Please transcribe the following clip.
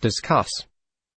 Discuss.